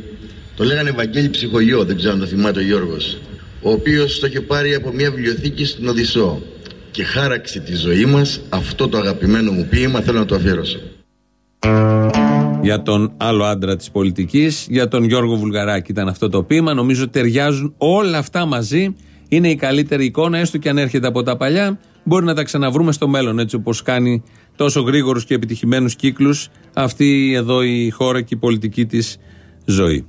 Το λέγανε Ευαγγέλη Ψυχογειό, δεν ξέρω αν το θυμάται ο Γιώργος. Ο οποίος το είχε πάρει από μια βιβλιοθήκη στην Οδυσσό και χάραξε τη ζωή μας αυτό το αγαπημένο μου ποίημα. Θέλω να το αφιέρωσω. Για τον άλλο άντρα της πολιτικής, για τον Γιώργο Βουλγαράκη ήταν αυτό το ποίημα. Νομίζω ταιριάζουν όλα αυτά μαζί. Είναι η καλύτερη εικόνα, έστω και αν έρχεται από τα παλιά. Μπορεί να τα ξαναβρούμε στο μέλλον, έτσι όπως κάνει τόσο γρήγορους και επιτυχημένους κύκλους αυτή εδώ η χώρα και η πολιτική της ζωή.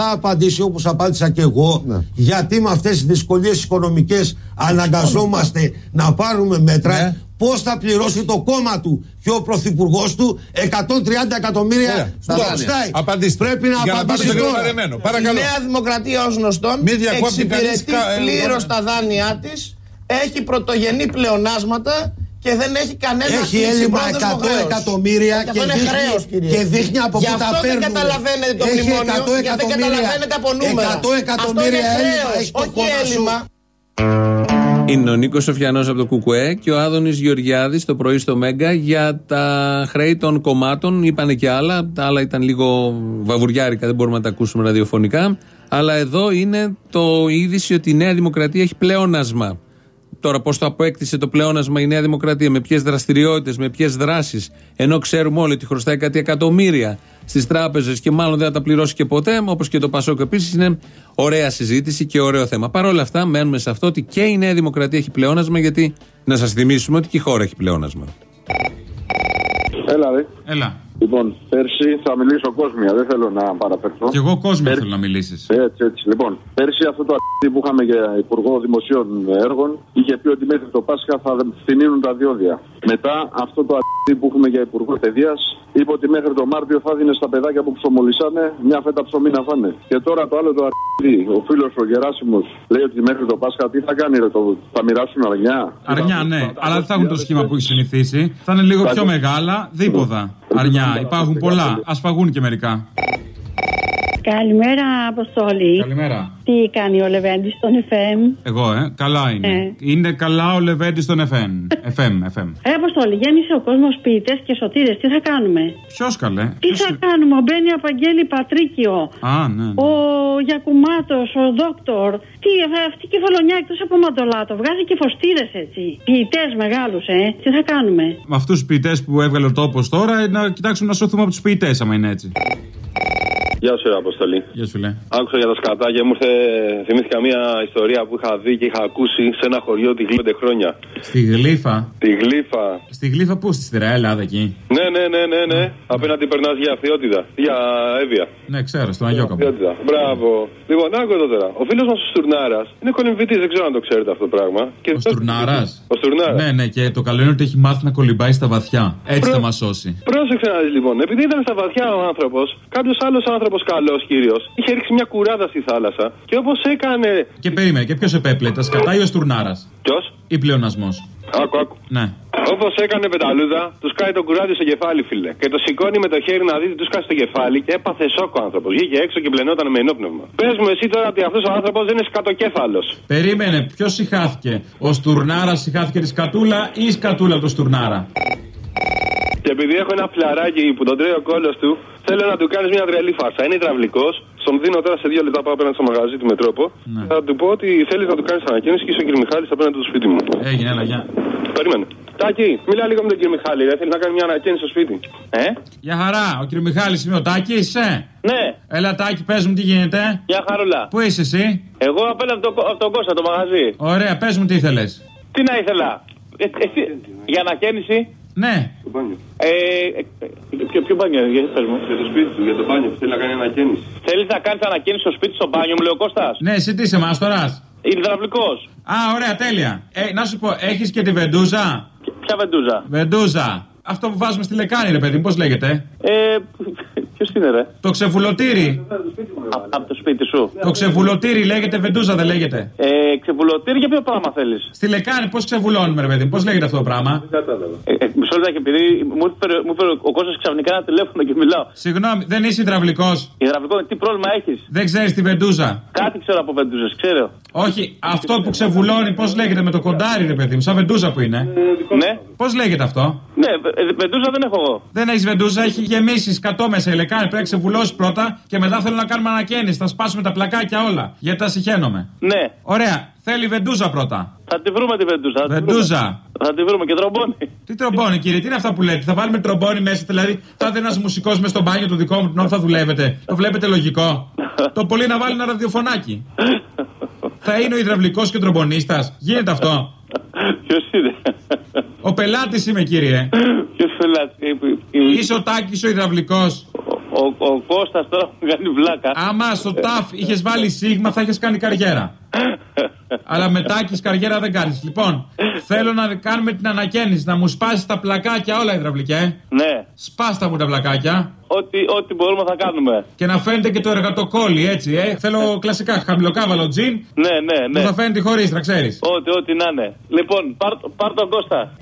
Θα απαντήσει όπως απάντησα και εγώ γιατί με αυτές τις δυσκολίες οικονομικές αναγκαζόμαστε να πάρουμε μέτρα Ναι. πώς θα πληρώσει το κόμμα του και ο πρωθυπουργός του 130 εκατομμύρια Ωραία, στο στα δάνεια. Στάι. Απαντήστε. Πρέπει να Για να πάμε απαντήσει στον κύριο τώρα. Βαρεμένο. Η Παρακαλώ. Νέα Δημοκρατία ως γνωστόν Μην διακόπτει κανείς εξυπηρετεί κα- ε, πλήρως λοιπόν. τα δάνειά της, έχει πρωτογενή πλεονάσματα και δεν έχει κανένα Έχει έλλειμμα 100 εκατομμύρια και και αυτό είναι δείχνει- χρέος, κύριε. και δείχνει από Γι' πού τα αυτό δεν παίρνουμε. καταλαβαίνετε το Έχει μνημόνιο, 100 γιατί δεν εκατομμύρια. καταλαβαίνετε από νούμερα. 100 εκατομμύρια Αυτό είναι έλλειμμα χρέος, έχει το όχι κόμμα σου. έλλειμμα. Είναι ο Νίκος Σοφιανός από το Κουκουέ και ο Άδωνης Γεωργιάδης το πρωί στο Μέγκα για τα χρέη των κομμάτων. Είπανε και άλλα. Τα άλλα ήταν λίγο βαβουριάρικα, δεν μπορούμε να τα ακούσουμε ραδιοφωνικά. Αλλά εδώ είναι το είδηση ότι η Νέα Δημοκρατία έχει πλεόνασμα. Τώρα, πώς το απέκτησε το πλεόνασμα η Νέα Δημοκρατία, με ποιες δραστηριότητες, με ποιες δράσεις, ενώ ξέρουμε όλοι ότι χρωστάει κάτι εκατομμύρια στις τράπεζες και μάλλον δεν θα τα πληρώσει και ποτέ, όπως και το Πασόκ επίσης, είναι ωραία συζήτηση και ωραίο θέμα. Παρ' όλα αυτά, μένουμε σε αυτό ότι και η Νέα Δημοκρατία έχει πλεόνασμα, γιατί να σας θυμίσουμε ότι και η χώρα έχει πλεόνασμα. Έλα, ρε. Έλα. Λοιπόν, πέρσι θα μιλήσω κόσμια, δεν θέλω να παραφερθώ. Κι εγώ κόσμο θέλω να μιλήσεις. Έτσι, έτσι. Λοιπόν, πέρσι αυτό το αρχίδι που είχαμε για Υπουργό Δημοσίων Έργων είχε πει ότι μέχρι το Πάσχα θα φθηνίνουν τα διόδια. Μετά αυτό το αρχίδι που έχουμε για Υπουργό Παιδείας είπε ότι μέχρι το Μάρτιο θα δίνει στα παιδάκια που ψωμολισάνε μια φέτα ψωμί να φάνε. Και τώρα το άλλο το αρχίδι, ο φίλος ο Γεράσιμος, λέει ότι μέχρι το Πάσχα τι θα κάνει, ρε, το... θα μοιράσουν αρνιά. Αρνιά, ναι. Αλλά δεν θα έχουν το σχήμα που έχει συνηθίσει. Θα είναι λίγο πιο μεγάλα, δίποδα. Αρνιά. Υπάρχουν πολλά. Α φαγούν και μερικά. Καλημέρα, Αποστόλη. Καλημέρα. Τι κάνει ο Λεβέντης στον FM. Εγώ, ε. Καλά είναι. Ε. Είναι καλά ο Λεβέντης στον FM. FM, FM. Ε, Αποστόλη, γέμισε ο κόσμος ποιητές και σωτήρες. Τι θα κάνουμε; Ποιος καλέ; Τι θα κάνουμε, ο Μπένι Απαγγέλη Πατρίκιο, Α, ναι. ναι. ο Γιακουμάτος, ο Δόκτωρ. Τι, ε, αυτή η κεφαλονιά εκτός από Μαντολάτο. Βγάζει και φωστήρες έτσι. Ποιητές μεγάλους, ε. Τι θα κάνουμε; Με αυτούς τους ποιητές που έβγαλε ο τόπος τώρα, ε, να κοιτάξουμε να σωθούμε από τους ποιητές, άμα είναι έτσι. Γεια σου, ρε, Αποστολή. Γεια σου, λέει. Άκουσα για τα σκατά και μου ήρθε, θυμήθηκα μια ιστορία που είχα δει και είχα ακούσει σε ένα χωριό τη πέντε χρόνια. Στη γλύφα. Τη γλύφα. Στη γλύφα πού, στη στερεά Ελλάδα εκεί. Ναι, ναι, ναι, ναι, ναι. Απέναντι περνάς για αυθιότητα. Για έβεια. Ναι, ξέρω, στον Αγιώκα. Αυθιότητα. Μπράβο. Λοιπόν, άκου εδώ τώρα. Ο φίλος μας ο Στουρνάρας είναι κολυμβητή, δεν ξέρω αν το ξέρετε αυτό το πράγμα. Και Ο Στουρνάρας; Ο Στουρνάρας. Ναι, ναι, και το καλό είναι ότι έχει μάθει να κολυμπάει στα βαθιά. Έτσι θα μας σώσει. Πρόσεξε να δεις λοιπόν, επειδή ήταν στα βαθιά ο άνθρωπος, κάποιος άλλος άνθρωπος καλός κύριος είχε ρίξει μια κουράδα στη θάλασσα και όπως έκανε. Και περίμενε, και ποιος επέπλε, τα σκατά ή ο Στουρνάρα. Ποιος; Ή πλεονασμός; Άκου, άκου. Ναι. Όπως έκανε πεταλούδα, τους κάει το κουράδι στο κεφάλι, φίλε. Και το σηκώνει με το χέρι να δει, τους κάει στο κεφάλι και έπαθε σοκ ο άνθρωπος. Βγήκε έξω και μπλενόταν με ενόπνευμα. Πες μου εσύ τώρα ότι αυτός ο άνθρωπος δεν είναι σκατοκέφαλος. Περίμενε, ποιος συχάθηκε. Ο Στουρνάρας συχάθηκε τη Σκατούλα ή η Σκατούλα από το Στουρνάρα; Και επειδή έχω ένα φλαράκι που τον τρέχει ο κόλος του, θέλω να του κάνεις μια τρελή φάρσα. Είναι υδραυλικός. Στον δίνω τώρα σε δύο λεπτά πάω απέναντι στο μαγαζί του Μετρόπο. Θα του πω ότι θέλεις να του κάνεις ανακοίνωση και είσαι ο κ. Μιχάλης απέναντι στο σπίτι μου. Έγινε, έλα, γεια. Περίμενε. Τάκη, μιλά λίγο με τον κ. Μιχάλη. Δεν θέλει να κάνει μια ανακοίνωση στο σπίτι. Ε; Γεια χαρά, ο κύριο Μιχάλης είμαι ο Τάκης, είσαι. Ναι. Έλα, Τάκη, πες μου τι γίνεται. Γεια χαρούλα. Πού είσαι εσύ; Εγώ απέναντι από, το, από τον Κώστα το μαγαζί. Ωραία, πες μου τι ήθελες. Τι να ήθελα. Ε, εσύ, για ανακαίνιση. Ναι. Το μπάνιο. Ε, ε, ποιο, ποιο μπάνιο, για πες μου. Για το σπίτι του, για το μπάνιο που θέλει να κάνει ανακαίνιση. Θέλεις να κάνεις ανακαίνιση στο σπίτι στο μπάνιο, μου λέει ο Κώστας; Ναι, εσύ τι είσαι μάστορα. Υδραυλικός. Α, ωραία, τέλεια. Ε, να σου πω, έχεις και τη βεντούζα; Ποια βεντούζα; Βεντούζα. Αυτό που βάζουμε στη λεκάνη, ρε παιδί μου, πώς λέγεται; Ε, ποιος είναι, ρε; Το ξεβουλωτήρι. Από το σπίτι σου. Το ξεβουλωτήρι λέγεται βεντούζα, δεν λέγεται; Ε, ξεβουλωτήρι για ποιο πράγμα θέλεις; Στη λεκάνη, πώς ξεβουλώνουμε, ρε παιδί μου, πώς λέγεται αυτό το πράγμα; Ε, ε, μισό λεπτάκι, επειδή μου έφερε, μου έφερε ο κόσμο ξαφνικά ένα τηλέφωνο και μιλάω. Συγγνώμη, δεν είσαι υδραυλικός. Υδραυλικός, τι πρόβλημα έχεις; Δεν ξέρεις τη βεντούζα. Κάτι ξέρω από βεντούζες, ξέρω. Όχι, αυτό που ξεβουλώνει, πώς λέγεται με το κοντάρι, ρε παιδί μου, σαν βεντούζα που είναι. Ναι. Πώς λέγεται αυτό; Ναι, ε, βεντούζα δεν έχω εγώ. Δεν έχεις βεντούζα, έχει γεμίσεις σκατό μέσα η λεκάνη. Πρέπει να ξεβουλώσεις πρώτα και μετά θέλω να κάνουμε ανακαίνιση. Θα σπάσουμε τα πλακάκια όλα. Γιατί τα συχαίνομαι. Ναι. Ωραία, θέλει βεντούζα πρώτα. Θα τη βρούμε τη βεντούζα. θα τη Βεντούζα. βρούμε. Θα τη βρούμε και τρομπόνι. Τι τρομπόνι, κύριε, τι είναι αυτά που λέτε; Θα βάλουμε τρομπόνι μέσα, δηλαδή θα είναι ένας μουσικός μες στο μπάνιο του δικό μου την ώρα που θα δουλεύετε. Το βλέπετε λογικό; το πολύ να βάλει ένα ραδιοφωνάκι. θα είναι ο υδραυλικός και ο τρομπονίστας. Γίνεται αυτό; Ποιος είναι; Ο πελάτης είμαι, κύριε. Ποιος πελάτης; Είσαι ο Τάκης ο υδραυλικός. Ο, ο Κώστας τώρα μου κάνει βλάκα. Άμα στο ταφ είχες βάλει σίγμα, θα είχες κάνει καριέρα. Αλλά με Τάκης καριέρα δεν κάνεις. Λοιπόν, θέλω να κάνουμε την ανακαίνιση, να μου σπάσεις τα πλακάκια όλα υδραυλικέ. Ναι. Σπάστα μου τα πλακάκια. Ό,τι, ό,τι μπορούμε θα κάνουμε. Και να φαίνεται και το εργατοκόλλη, έτσι, ε. Θέλω κλασικά χαμηλοκάβαλο τζιν. Ναι, ναι, ναι. Που θα φαίνεται χωρίς, να ξέρεις. Ό,τι, ό,τι να είναι. Λοιπόν, πάρ, πάρ τον Κώστα.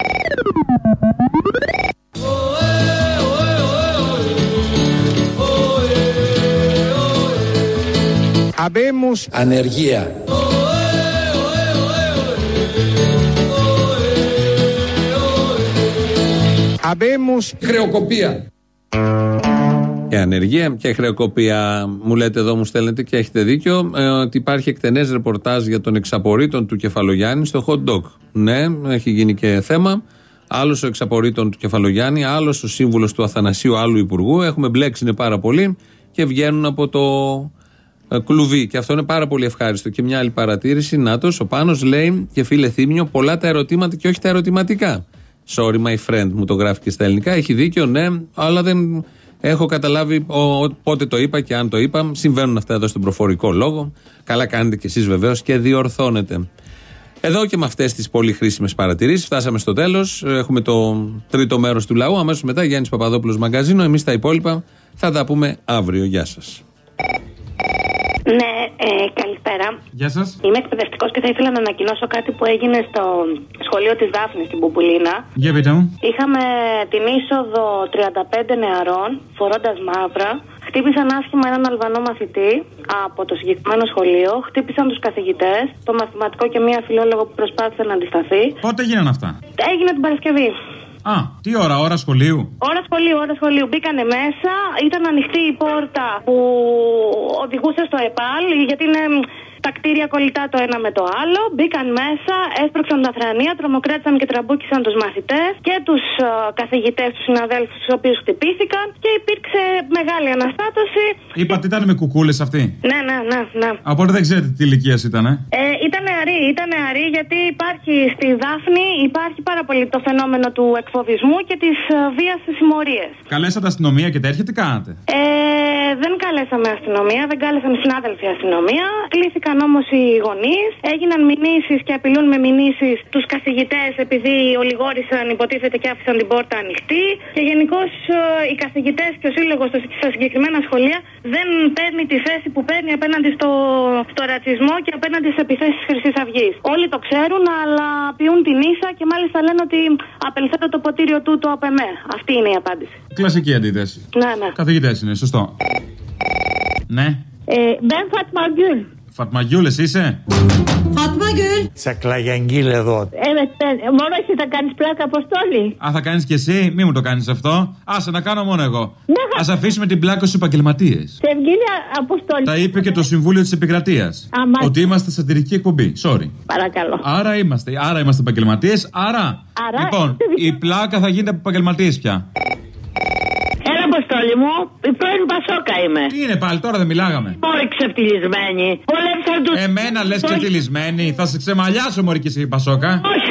Habemos Ανεργία. Habemos Χρεοκοπία. Και ανεργία και χρεοκοπία. Μου λέτε εδώ, μου στέλνετε και έχετε δίκιο, ε, ότι υπάρχει εκτενές ρεπορτάζ για τον εξαπορρίτων του Κεφαλογιάννη στο hot dog. Ναι, έχει γίνει και θέμα. Άλλος ο εξαπορρίτων του Κεφαλογιάννη, άλλος ο σύμβουλος του Αθανασίου, άλλου υπουργού. Έχουμε μπλέξει είναι πάρα πολύ και βγαίνουν από το ε, κλουβί. Και αυτό είναι πάρα πολύ ευχάριστο. Και μια άλλη παρατήρηση, Νάτος, ο Πάνος λέει και φίλε Θήμιο, πολλά τα ερωτήματα και όχι τα ερωτηματικά. Sorry, my friend, μου το γράφει και στα ελληνικά. Έχει δίκιο, ναι, αλλά δεν έχω καταλάβει ο, πότε το είπα και αν το είπα. Συμβαίνουν αυτά εδώ στον προφορικό λόγο. Καλά κάνετε κι εσείς βεβαίως και διορθώνετε. Εδώ και με αυτές τις πολύ χρήσιμες παρατηρήσεις φτάσαμε στο τέλος. Έχουμε το τρίτο μέρος του λαού. Αμέσως μετά Γιάννης Παπαδόπουλος Μαγκαζίνο. Εμείς τα υπόλοιπα θα τα πούμε αύριο. Γεια σας. Ναι, ε, καλησπέρα. Γεια σας. Είμαι εκπαιδευτικός και θα ήθελα να ανακοινώσω κάτι που έγινε στο σχολείο της Δάφνης στην Πουπουλίνα. Για πείτε μου. Είχαμε την είσοδο 35 νεαρών, φορώντας μαύρα. Χτύπησαν άσχημα έναν Αλβανό μαθητή από το συγκεκριμένο σχολείο. Χτύπησαν τους καθηγητές, το μαθηματικό και μία φιλόλογο που προσπάθησε να αντισταθεί. Πότε γίνανε αυτά; Έγινε την Παρασκευή. Α, τι ώρα, ώρα σχολείου; Ώρα σχολείου, ώρα σχολείου. Μπήκανε μέσα, ήταν ανοιχτή η πόρτα που οδηγούσε στο ΕΠΑΛ, γιατί είναι μ, τα κτίρια κολλητά το ένα με το άλλο. Μπήκαν μέσα, έσπρωξαν τα θρανία, τρομοκράτησαν και τραμπούκισαν τους μαθητές και τους καθηγητές, τους συναδέλφους, τους οποίους χτυπήθηκαν και υπήρξε μεγάλη αναστάτωση. Είπατε ήταν με κουκούλες αυτή. Ναι, ναι, ναι, ναι. Οπότε δεν ξέρετε τι ηλικίας ήταν, ε. Ε, ήταν νεαρή, ήταν νεαρή γιατί υπάρχει στη Δάφνη υπάρχει πάρα πολύ το φαινόμενο του εκφοβισμού και της βίας στις συμμορίες. Καλέσατε αστυνομία και τέτοια, τι κάνατε; Ε, δεν κάλεσαμε αστυνομία, δεν κάλεσαν οι συνάδελφοι αστυνομία. Κλήθηκαν όμως οι γονείς, έγιναν μηνύσεις και απειλούν με μηνύσεις τους καθηγητές επειδή ολιγόρησαν, υποτίθεται και άφησαν την πόρτα ανοιχτή. Και γενικώς οι καθηγητές και ο σύλλογος στα συγκεκριμένα σχολεία δεν παίρνει τη θέση που παίρνει απέναντι στο, στο ρατσισμό και απέναντι στις επιθέσεις Χρυσής Αυγής. Όλοι το ξέρουν, αλλά πιούν την ίσα και μάλιστα λένε ότι απελθέτω το ποτήριο του το ΑΠΕΜΕ. Αυτή είναι η απάντηση. Κλασική αντίθεση. Ναι, ναι. Καθηγητές είναι, σωστό. Ναι. Ε, ben Fatma Gül. Φατμαγιούλε είσαι; Fatma Gül. Τσακλαγιαγγίλ εδώ. Ε, ε, μόνο εσύ θα κάνεις πλάκα, Αποστόλη. Α, θα κάνεις κι εσύ, μη μου το κάνεις αυτό. Άσε να κάνω μόνο εγώ. Ναι, Α αφήσουμε την πλάκα στους επαγγελματίες. Σε ευγένεια, Αποστόλη. Τα είπε και το Συμβούλιο της Επικρατείας. Άμα- Ότι είμαστε σατυρική εκπομπή. Sorry. Παρακαλώ. Άρα είμαστε. Άρα είμαστε επαγγελματίες. Άρα. Άρα λοιπόν, είστε η πλάκα θα γίνεται από επαγγελματίες πια. Έλα, Αποστόλη μου, η πρώην Πασόκα είμαι. Τι είναι πάλι, τώρα δεν μιλάγαμε. Μόρι ξεφτυλισμένη. Πολέμησαν του. Εμένα λες και τυλισμένη. Θα σε ξεμαλιάσω, Μωρή και εσύ, Πασόκα. Όχι,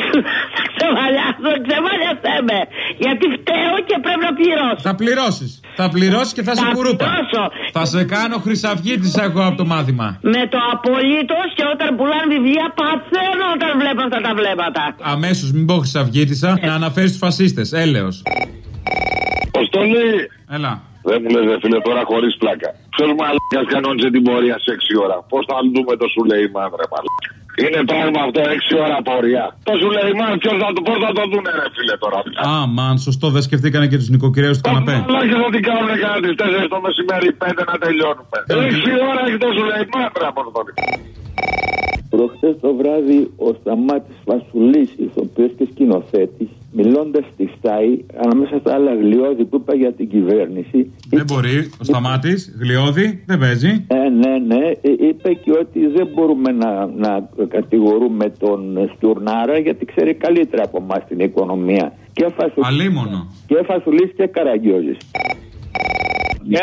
θα ξεμαλιάσω, ξεμαλιάσέ με. Γιατί φταίω και πρέπει να πληρώσω. Θα πληρώσεις. Θα πληρώσεις και θα σε Θα κουρούπα. πληρώσω. Θα σε κάνω χρυσαυγίτησα εγώ από το μάθημα. Με το απολύτως και όταν πουλάνε βιβλία παθαίνω όταν βλέπω αυτά τα βλέμματα. Αμέσως, μην πω χρυσαυγίτησα, να αναφέρεις τους φασίστες. Έλεος. Αποστολή! Έλα. Δεν μου λες, ρε φίλε, τώρα χωρίς πλάκα. Ποιο μαλάκα κανόνιζε την πορεία σε 6 ώρα. Πώς θα δούμε το σου λέει ρε μαλάκα. Είναι πράγμα αυτό 6 ώρα πορεία. Το σου λέει ποιος θα το, πώς θα το δούνε, ρε φίλε τώρα. Α, μαν, σωστό, δεν σκεφτήκανε και τους νοικοκυρέους του καναπέ. Μαλάκες θα την κάνουν κανένα τις 4 το μεσημέρι, 5 να τελειώνουμε. 6 ώρα έχει το σου λέει ρε Αποστολή. Προχθές το βράδυ ο Σταμάτης Βασουλής, ηθοποιός και σκηνοθέτης, μιλώντας στη ΣΤΑΗ, ανάμεσα στα άλλα γλιώδη που είπα για την κυβέρνηση, Δεν μπορεί, ο Σταμάτης, γλιώδη, δεν παίζει. ε, ναι, ναι, ε, είπε και ότι δεν μπορούμε να, να κατηγορούμε τον Στουρνάρα γιατί ξέρει καλύτερα από εμάς την οικονομία. Και Φασουλής, Αλίμονο. και, Φασουλής και Καραγκιόζης.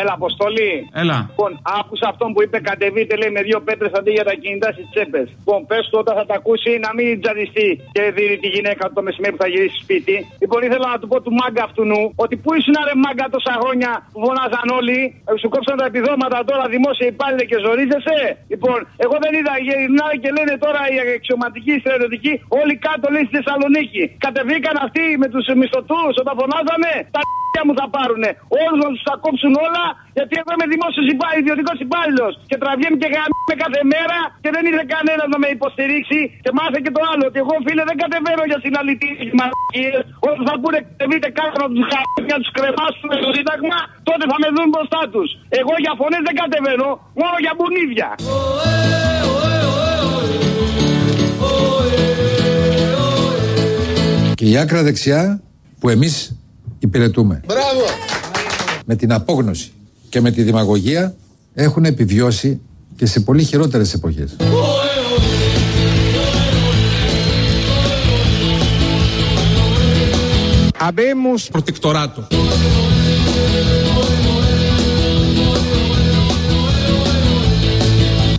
Έλα, Αποστολή. Έλα. Λοιπόν, άκουσα αυτόν που είπε κατεβείτε λέει με δύο πέτρες αντί για τα κινητά στις τσέπες. Λοιπόν, πες του όταν θα τα ακούσει να μην τζαδιστεί και δίνει τη γυναίκα του το μεσημέρι που θα γυρίσει σπίτι. Λοιπόν, ήθελα να του πω του μάγκα αυτού νου ότι πού ήσουν ρε μάγκα τόσα χρόνια που φωνάζαν όλοι. ε, Σου κόψαν τα επιδόματα τώρα δημόσια υπάλληλε και ζορίζεσαι. Λοιπόν, εγώ δεν είδα γυρνάει και λένε τώρα οι αξιωματικοί, οι στρατιωτικοί, όλοι κάτω λέει στη Θεσσαλονίκη. Κατεβήκαν αυτοί με τους μισθωτούς όταν φωνάζανε. Τα μου θα πάρουνε. Όλους να τους τα κόψουν όλα, γιατί εγώ είμαι δημόσιος υπάλληλο, ιδιωτικός υπάλληλος. Και τραβιέμαι και γαμíme κάθε μέρα και δεν ήρθε κανένας να με υποστηρίξει. Και μάθε και το άλλο, ότι εγώ φίλε δεν κατεβαίνω για συναλλητήρε και μαλακίες. Όταν θα πούνε κατεβείτε κάτω να τους χάσουν να τους κρεμάσουμε στο Σύνταγμα, τότε θα με δουν μπροστά τους. Εγώ για φωνές δεν κατεβαίνω, μόνο για μπουνίδια. Και η άκρα δεξιά που εμείς υπηρετούμε. Μπράβο! Με την απόγνωση και με τη δημαγωγία έχουν επιβιώσει και σε πολύ χειρότερες εποχές. Habemos protectorato.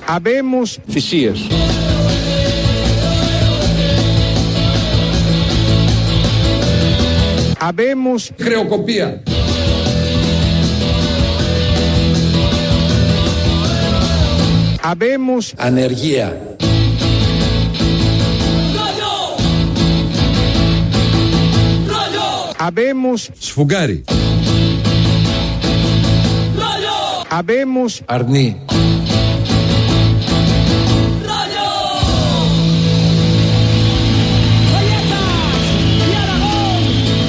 Habemos θυσίες. Habemos χρεοκοπία. Habemos Ανεργία. Habemos Σφουγγάρι. Habemos Αρνί.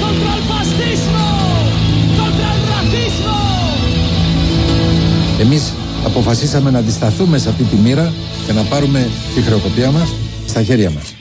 ¡Contra el fascismo! ¡Contra el racismo! Εμείς αποφασίσαμε να αντισταθούμε σε αυτή τη μοίρα και να πάρουμε τη χρεοκοπία μας στα χέρια μας.